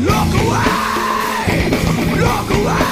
Look away! Look away!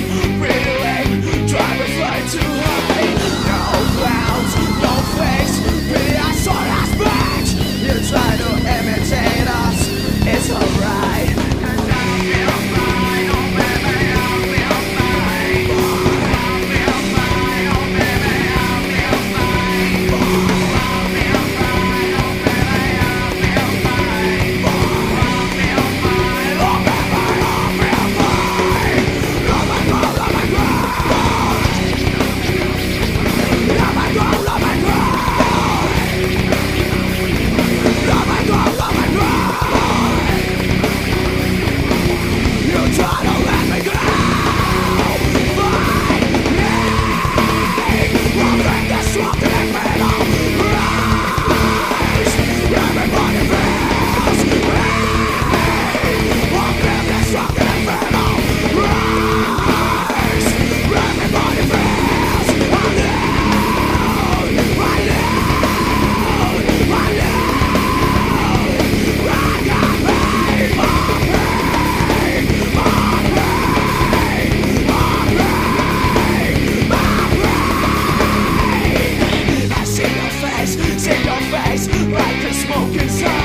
life. Worthless